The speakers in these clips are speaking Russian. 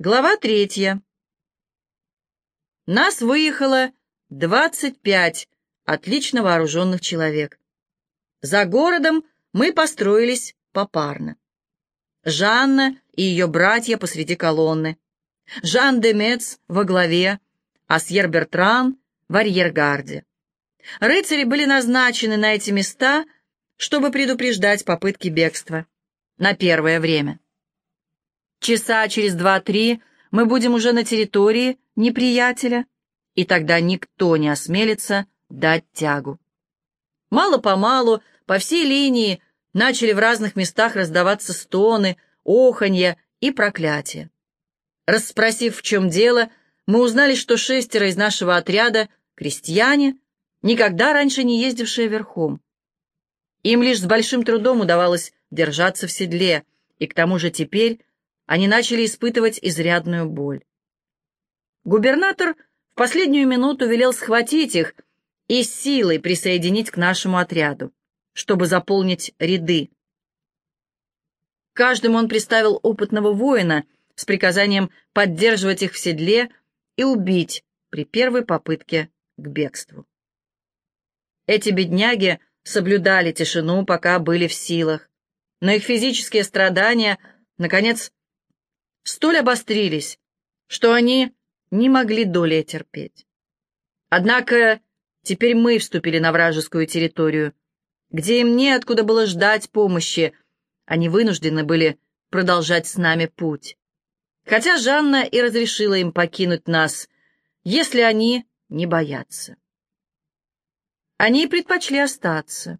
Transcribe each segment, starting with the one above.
Глава третья. Нас выехало 25 отлично вооруженных человек. За городом мы построились попарно. Жанна и ее братья посреди колонны. Жан де Мец во главе, а Сьер Бертран в арьергарде. Рыцари были назначены на эти места, чтобы предупреждать попытки бегства. На первое время. Часа через два-три мы будем уже на территории неприятеля, и тогда никто не осмелится дать тягу. Мало-помалу по всей линии начали в разных местах раздаваться стоны, оханья и проклятия. Расспросив, в чем дело, мы узнали, что шестеро из нашего отряда — крестьяне, никогда раньше не ездившие верхом. Им лишь с большим трудом удавалось держаться в седле, и к тому же теперь они начали испытывать изрядную боль. Губернатор в последнюю минуту велел схватить их и силой присоединить к нашему отряду, чтобы заполнить ряды. Каждому он приставил опытного воина с приказанием поддерживать их в седле и убить при первой попытке к бегству. Эти бедняги соблюдали тишину, пока были в силах, но их физические страдания, наконец, столь обострились, что они не могли долей терпеть. Однако теперь мы вступили на вражескую территорию, где им неоткуда было ждать помощи, они вынуждены были продолжать с нами путь. Хотя Жанна и разрешила им покинуть нас, если они не боятся. Они предпочли остаться.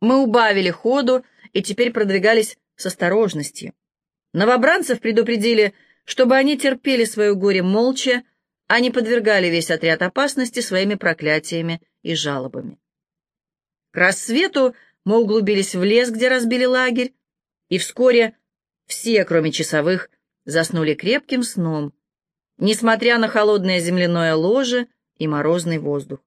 Мы убавили ходу и теперь продвигались с осторожностью. Новобранцев предупредили, чтобы они терпели свое горе молча, а не подвергали весь отряд опасности своими проклятиями и жалобами. К рассвету мы углубились в лес, где разбили лагерь, и вскоре все, кроме часовых, заснули крепким сном, несмотря на холодное земляное ложе и морозный воздух.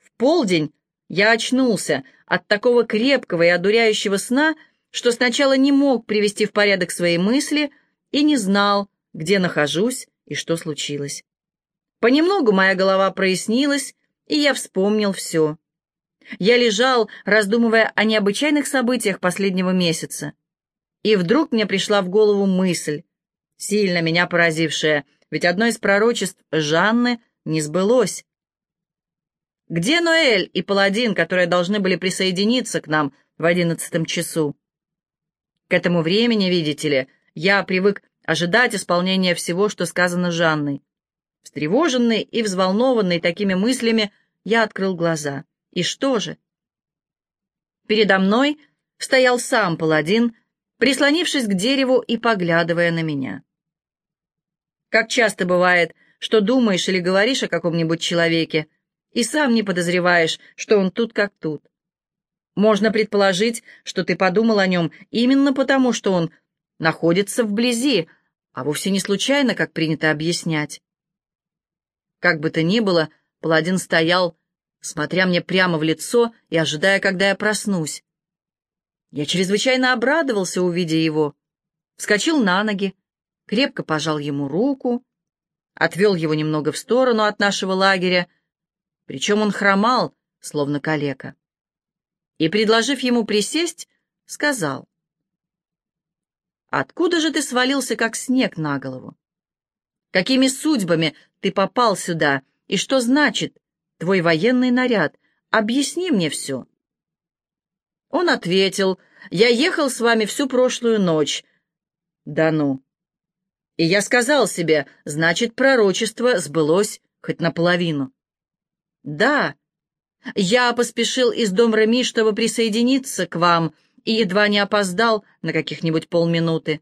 В полдень я очнулся от такого крепкого и одуряющего сна, что сначала не мог привести в порядок свои мысли и не знал, где нахожусь и что случилось. Понемногу моя голова прояснилась, и я вспомнил все. Я лежал, раздумывая о необычайных событиях последнего месяца. И вдруг мне пришла в голову мысль, сильно меня поразившая, ведь одно из пророчеств Жанны не сбылось. Где Ноэль и Паладин, которые должны были присоединиться к нам в одиннадцатом часу? К этому времени, видите ли, я привык ожидать исполнения всего, что сказано Жанной. Встревоженный и взволнованный такими мыслями, я открыл глаза. И что же? Передо мной стоял сам паладин, прислонившись к дереву и поглядывая на меня. Как часто бывает, что думаешь или говоришь о каком-нибудь человеке, и сам не подозреваешь, что он тут как тут. Можно предположить, что ты подумал о нем именно потому, что он находится вблизи, а вовсе не случайно, как принято объяснять. Как бы то ни было, паладин стоял, смотря мне прямо в лицо и ожидая, когда я проснусь. Я чрезвычайно обрадовался, увидя его. Вскочил на ноги, крепко пожал ему руку, отвел его немного в сторону от нашего лагеря, причем он хромал, словно калека и, предложив ему присесть, сказал, «Откуда же ты свалился, как снег на голову? Какими судьбами ты попал сюда, и что значит твой военный наряд? Объясни мне все». Он ответил, «Я ехал с вами всю прошлую ночь». «Да ну!» И я сказал себе, значит, пророчество сбылось хоть наполовину. «Да, я поспешил из дом Реми, чтобы присоединиться к вам, и едва не опоздал на каких-нибудь полминуты.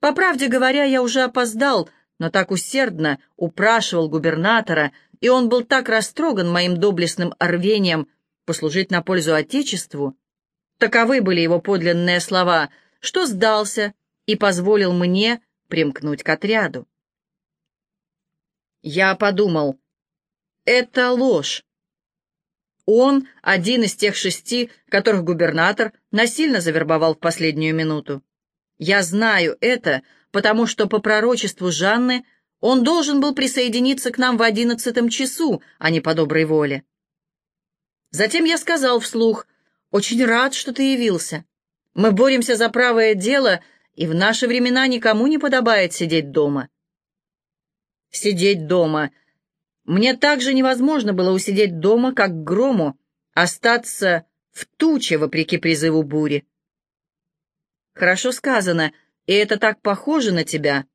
По правде говоря, я уже опоздал, но так усердно упрашивал губернатора, и он был так растроган моим доблестным рвением послужить на пользу Отечеству, таковы были его подлинные слова, что сдался и позволил мне примкнуть к отряду. Я подумал, это ложь. Он один из тех шести, которых губернатор насильно завербовал в последнюю минуту. Я знаю это, потому что по пророчеству Жанны он должен был присоединиться к нам в одиннадцатом часу, а не по доброй воле. Затем я сказал вслух, «Очень рад, что ты явился. Мы боремся за правое дело, и в наши времена никому не подобает сидеть дома». Сидеть дома. Мне также невозможно было усидеть дома, как грому, остаться в туче, вопреки призыву бури. Хорошо сказано, и это так похоже на тебя.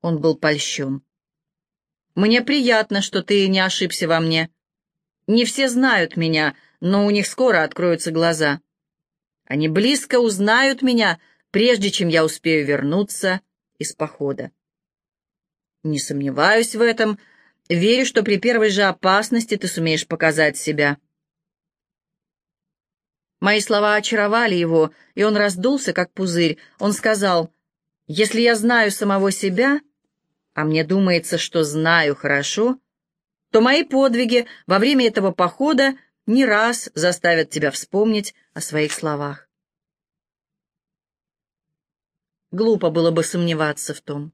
Он был польщен. Мне приятно, что ты не ошибся во мне. Не все знают меня, но у них скоро откроются глаза. Они близко узнают меня, прежде чем я успею вернуться из похода. Не сомневаюсь в этом, верю, что при первой же опасности ты сумеешь показать себя. Мои слова очаровали его, и он раздулся, как пузырь. Он сказал, «Если я знаю самого себя, а мне думается, что знаю хорошо, то мои подвиги во время этого похода не раз заставят тебя вспомнить о своих словах». Глупо было бы сомневаться в том.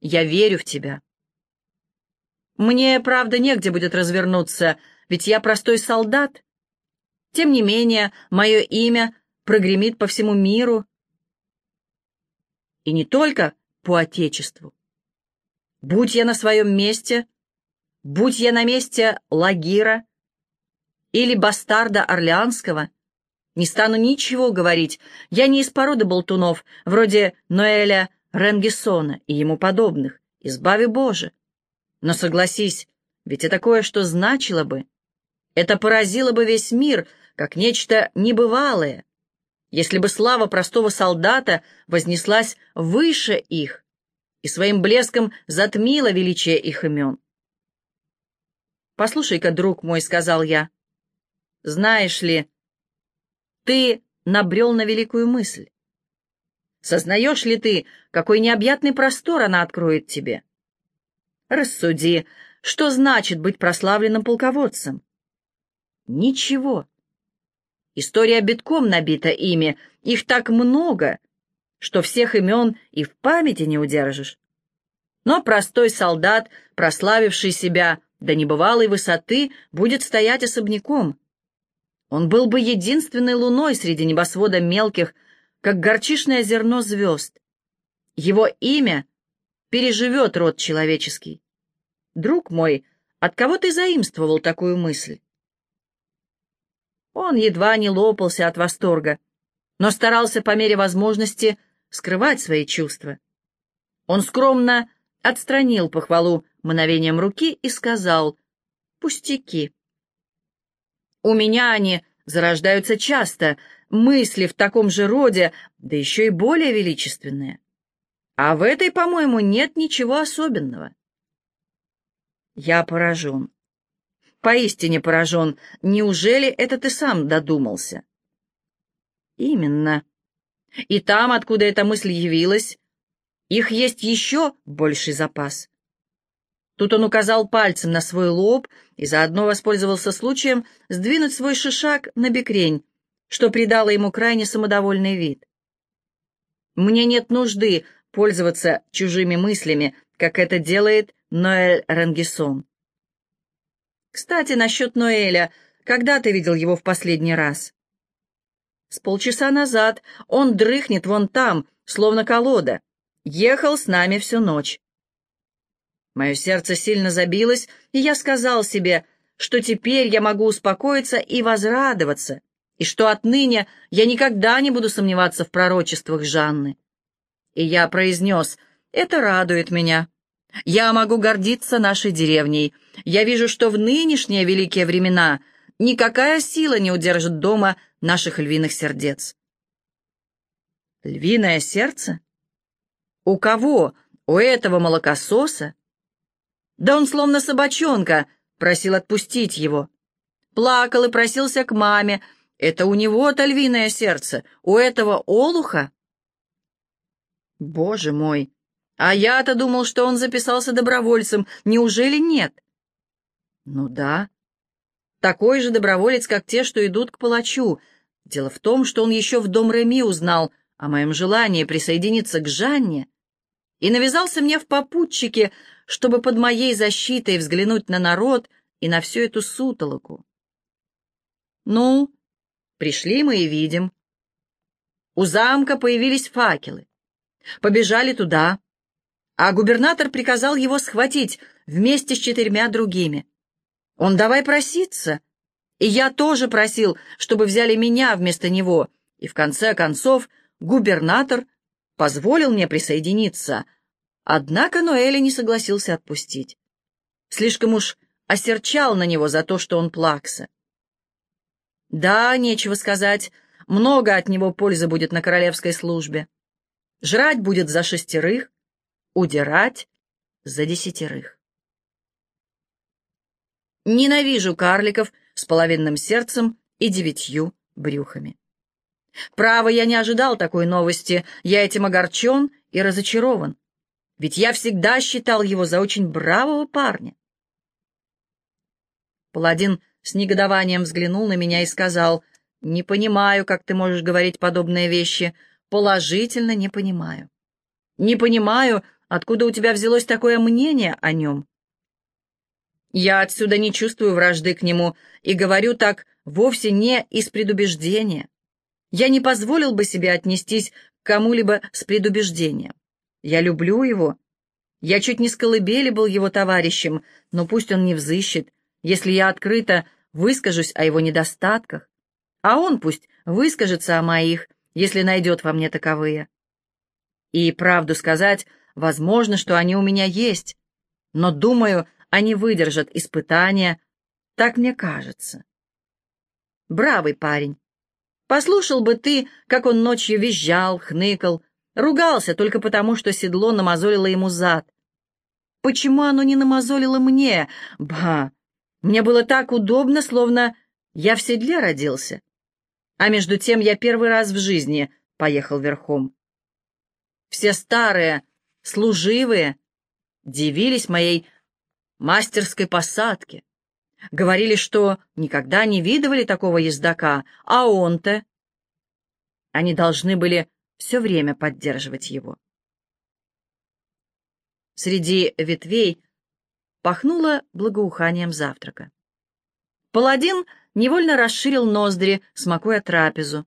Я верю в тебя. Мне, правда, негде будет развернуться, ведь я простой солдат, тем не менее, мое имя прогремит по всему миру. И не только по Отечеству. Будь я на своем месте, будь я на месте Лагира или бастарда Орлеанского, не стану ничего говорить. Я не из породы болтунов, вроде Ноэля Ренгессона и ему подобных. Избави Боже. Но согласись, ведь это кое-что значило бы. Это поразило бы весь мир — как нечто небывалое, если бы слава простого солдата вознеслась выше их и своим блеском затмила величие их имен. «Послушай-ка, друг мой», — сказал я, — «знаешь ли, ты набрел на великую мысль. Сознаешь ли ты, какой необъятный простор она откроет тебе? Рассуди, что значит быть прославленным полководцем? Ничего. История битком набита ими, их так много, что всех имен и в памяти не удержишь. Но простой солдат, прославивший себя до небывалой высоты, будет стоять особняком. Он был бы единственной луной среди небосвода мелких, как горчишное зерно звезд. Его имя переживет род человеческий. Друг мой, от кого ты заимствовал такую мысль? Он едва не лопался от восторга, но старался по мере возможности скрывать свои чувства. Он скромно отстранил похвалу мановением руки и сказал «Пустяки». «У меня они зарождаются часто, мысли в таком же роде, да еще и более величественные. А в этой, по-моему, нет ничего особенного». Я поражен поистине поражен. Неужели это ты сам додумался? Именно. И там, откуда эта мысль явилась, их есть еще больший запас. Тут он указал пальцем на свой лоб и заодно воспользовался случаем сдвинуть свой шишак на бекрень, что придало ему крайне самодовольный вид. Мне нет нужды пользоваться чужими мыслями, как это делает Ноэль Рангисон. Кстати, насчет Ноэля. Когда ты видел его в последний раз? С полчаса назад. Он дрыхнет вон там, словно колода. Ехал с нами всю ночь. Мое сердце сильно забилось, и я сказал себе, что теперь я могу успокоиться и возрадоваться, и что отныне я никогда не буду сомневаться в пророчествах Жанны. И я произнес, это радует меня. Я могу гордиться нашей деревней. Я вижу, что в нынешние великие времена никакая сила не удержит дома наших львиных сердец. Львиное сердце? У кого? У этого молокососа? Да он словно собачонка, просил отпустить его. Плакал и просился к маме. Это у него-то львиное сердце, у этого олуха. Боже мой! А я-то думал, что он записался добровольцем. Неужели нет? Ну да. Такой же доброволец, как те, что идут к палачу. Дело в том, что он еще в дом Реми узнал о моем желании присоединиться к Жанне и навязался мне в попутчике, чтобы под моей защитой взглянуть на народ и на всю эту сутолоку. Ну, пришли мы и видим. У замка появились факелы. Побежали туда, а губернатор приказал его схватить вместе с четырьмя другими. Он давай проситься, и я тоже просил, чтобы взяли меня вместо него, и в конце концов губернатор позволил мне присоединиться, однако Ноэля не согласился отпустить. Слишком уж осерчал на него за то, что он плакса. Да, нечего сказать, много от него пользы будет на королевской службе. Жрать будет за шестерых, удирать за десятерых. Ненавижу карликов с половинным сердцем и девятью брюхами. Право, я не ожидал такой новости, я этим огорчен и разочарован, ведь я всегда считал его за очень бравого парня. Паладин с негодованием взглянул на меня и сказал, «Не понимаю, как ты можешь говорить подобные вещи. Положительно не понимаю. Не понимаю, откуда у тебя взялось такое мнение о нем. Я отсюда не чувствую вражды к нему и говорю так вовсе не из предубеждения. Я не позволил бы себе отнестись к кому-либо с предубеждением. Я люблю его. Я чуть не с колыбели был его товарищем, но пусть он не взыщет, если я открыто выскажусь о его недостатках, а он пусть выскажется о моих, если найдет во мне таковые. И правду сказать, возможно, что они у меня есть, но, думаю, они выдержат испытания, так мне кажется. Бравый парень. Послушал бы ты, как он ночью визжал, хныкал, ругался только потому, что седло намазолило ему зад. Почему оно не намазолило мне? Ба! Мне было так удобно, словно я в седле родился. А между тем я первый раз в жизни поехал верхом. Все старые, служивые, дивились моей мастерской посадке. Говорили, что никогда не видывали такого ездока, а он-то... Они должны были все время поддерживать его. Среди ветвей пахнуло благоуханием завтрака. Паладин невольно расширил ноздри, смакуя трапезу.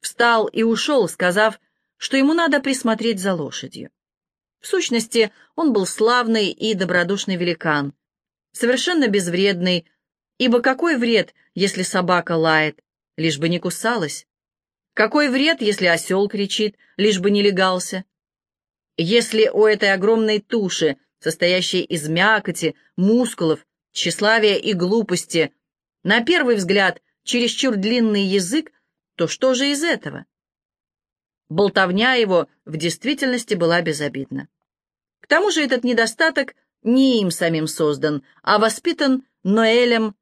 Встал и ушел, сказав, что ему надо присмотреть за лошадью. В сущности, он был славный и добродушный великан, совершенно безвредный, ибо какой вред, если собака лает, лишь бы не кусалась? Какой вред, если осел кричит, лишь бы не легался? Если у этой огромной туши, состоящей из мякоти, мускулов, тщеславия и глупости, на первый взгляд чересчур длинный язык, то что же из этого? Болтовня его в действительности была безобидна. К тому же этот недостаток не им самим создан, а воспитан Ноэлем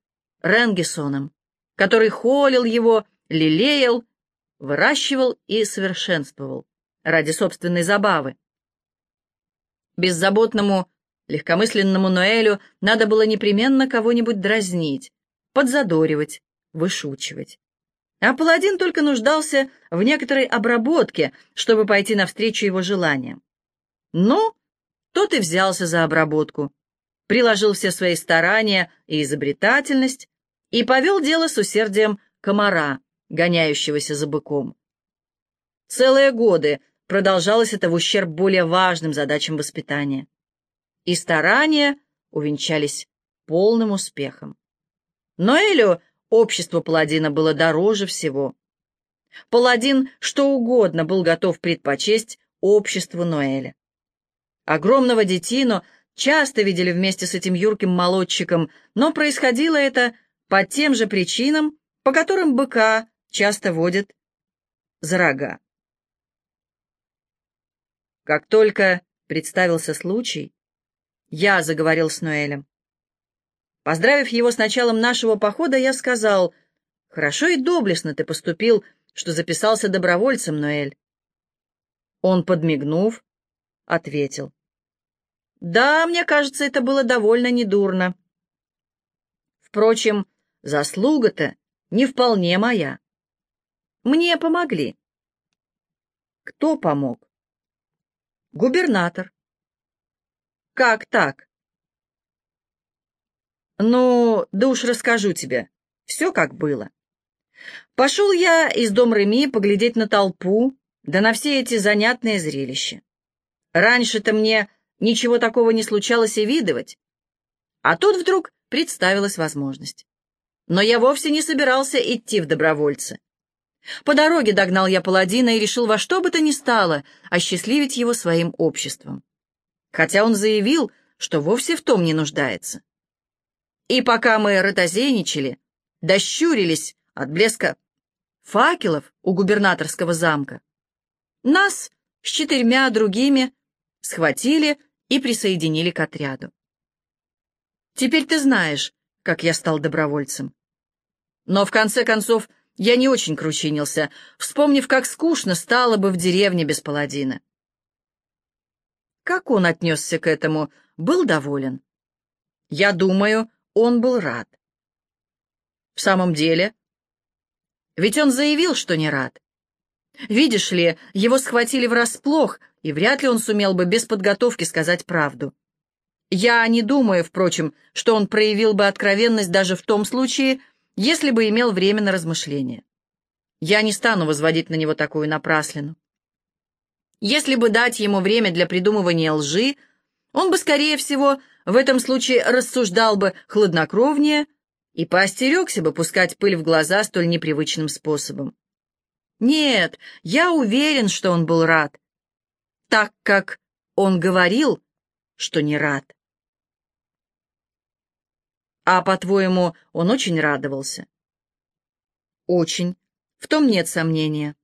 Ренгесоном, который холил его, лелеял, выращивал и совершенствовал ради собственной забавы. Беззаботному, легкомысленному Ноэлю надо было непременно кого-нибудь дразнить, подзадоривать, вышучивать. А паладин только нуждался в некоторой обработке, чтобы пойти навстречу его желаниям. Ну, тот и взялся за обработку, приложил все свои старания и изобретательность и повел дело с усердием комара, гоняющегося за быком. Целые годы продолжалось это в ущерб более важным задачам воспитания. И старания увенчались полным успехом. Но общество паладина было дороже всего. Паладин что угодно был готов предпочесть обществу Ноэля. Огромного детину часто видели вместе с этим юрким молодчиком, но происходило это по тем же причинам, по которым быка часто водят за рога. Как только представился случай, я заговорил с Ноэлем. Поздравив его с началом нашего похода, я сказал, «Хорошо и доблестно ты поступил, что записался добровольцем, Ноэль». Он, подмигнув, ответил. «Да, мне кажется, это было довольно недурно. Впрочем, заслуга-то не вполне моя. Мне помогли». Кто помог? Губернатор. Как так? Ну, да уж расскажу тебе. Все как было. Пошел я из дом Реми поглядеть на толпу, да на все эти занятные зрелища. Раньше-то мне ничего такого не случалось и видывать. А тут вдруг представилась возможность. Но я вовсе не собирался идти в добровольцы. По дороге догнал я паладина и решил во что бы то ни стало осчастливить его своим обществом. Хотя он заявил, что вовсе в том не нуждается. И пока мы ротозейничали, дощурились от блеска факелов у губернаторского замка, нас с четырьмя другими схватили и присоединили к отряду. Теперь ты знаешь, как я стал добровольцем. Но в конце концов я не очень кручинился, вспомнив, как скучно стало бы в деревне без паладина. Как он отнесся к этому, был доволен. Я думаю, он был рад. В самом деле, ведь он заявил, что не рад. Видишь ли, его схватили врасплох, и вряд ли он сумел бы без подготовки сказать правду. Я не думаю, впрочем, что он проявил бы откровенность даже в том случае, если бы имел время на размышления. Я не стану возводить на него такую напраслину. Если бы дать ему время для придумывания лжи, он бы, скорее всего, в этом случае рассуждал бы хладнокровнее и поостерегся бы пускать пыль в глаза столь непривычным способом. Нет, я уверен, что он был рад, так как он говорил, что не рад. А, по-твоему, он очень радовался? Очень. В том нет сомнения.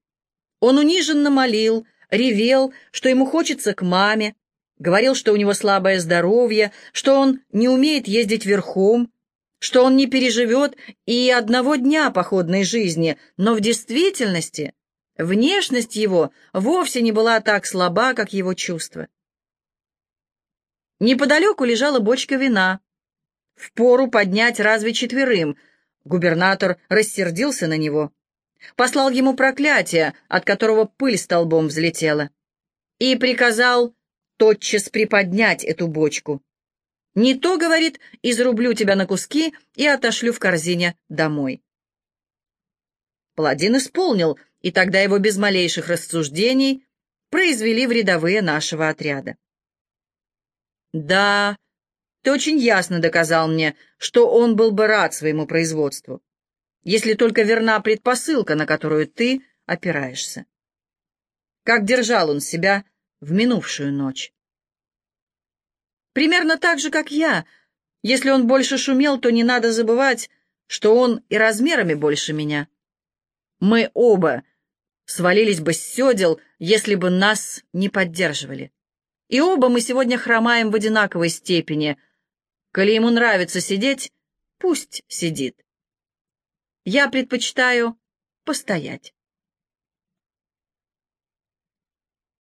Он униженно молил, ревел, что ему хочется к маме, говорил, что у него слабое здоровье, что он не умеет ездить верхом, что он не переживет и одного дня походной жизни, но в действительности внешность его вовсе не была так слаба, как его чувства. Неподалеку лежала бочка вина, Впору поднять разве четверым. Губернатор рассердился на него. Послал ему проклятие, от которого пыль столбом взлетела. И приказал тотчас приподнять эту бочку. Не то, говорит, изрублю тебя на куски и отошлю в корзине домой. Паладин исполнил, и тогда его без малейших рассуждений произвели в рядовые нашего отряда. Да, ты очень ясно доказал мне, что он был бы рад своему производству, если только верна предпосылка, на которую ты опираешься. Как держал он себя в минувшую ночь? Примерно так же, как я. Если он больше шумел, то не надо забывать, что он и размерами больше меня. Мы оба свалились бы с седел, если бы нас не поддерживали. И оба мы сегодня хромаем в одинаковой степени — Коли ему нравится сидеть, пусть сидит. Я предпочитаю постоять.